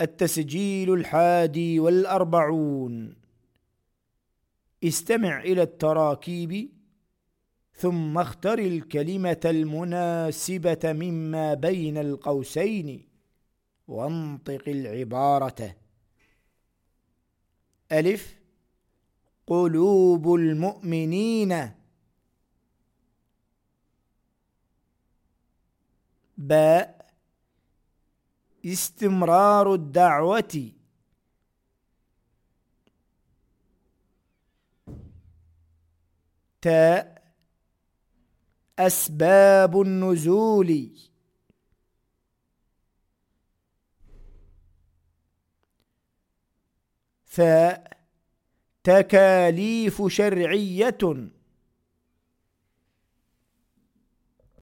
التسجيل الحادي والأربعون. استمع إلى التراكيب ثم اختر الكلمة المناسبة مما بين القوسين وانطق العبارة. ألف. قلوب المؤمنين. باء. استمرار الدعوة. تاء أسباب النزول. ثاء تكاليف شرعية.